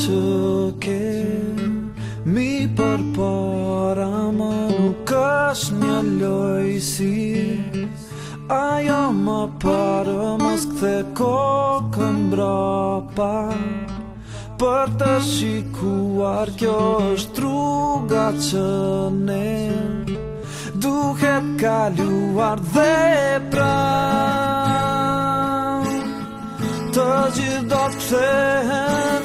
që ke Mi për para më nuk është një lojësi Ajo më parë më s'kthe kokën brapa Për të shikuar kjo është truga që ne Duhet ka luar dhe pra Të gjithë do të kthehen